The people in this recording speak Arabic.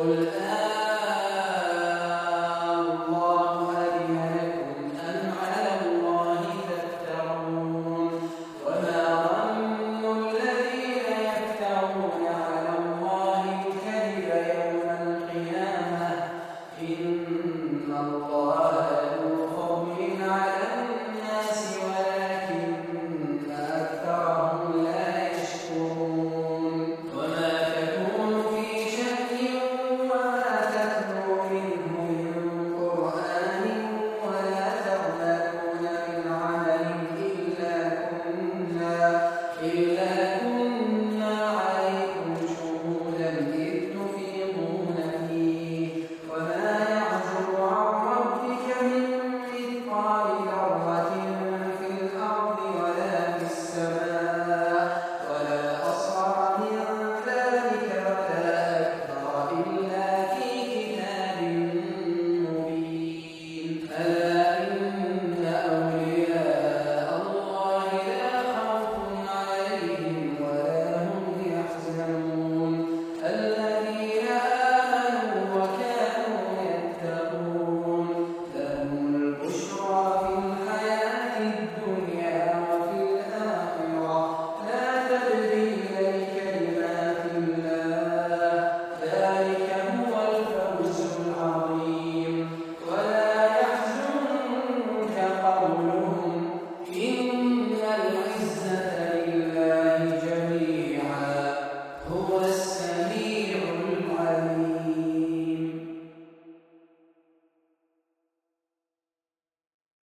Und, äh,